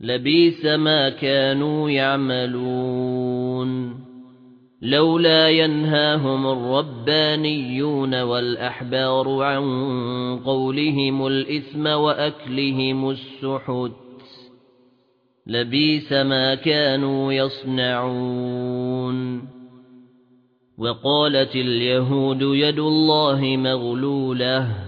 لبيس ما كانوا يعملون. لولا ينهاهم الربانيون والأحبار عن قولهم الإثم وأكلهم السحت. لبيس ما كانوا يصنعون. وقالت اليهود يد الله مغلولة.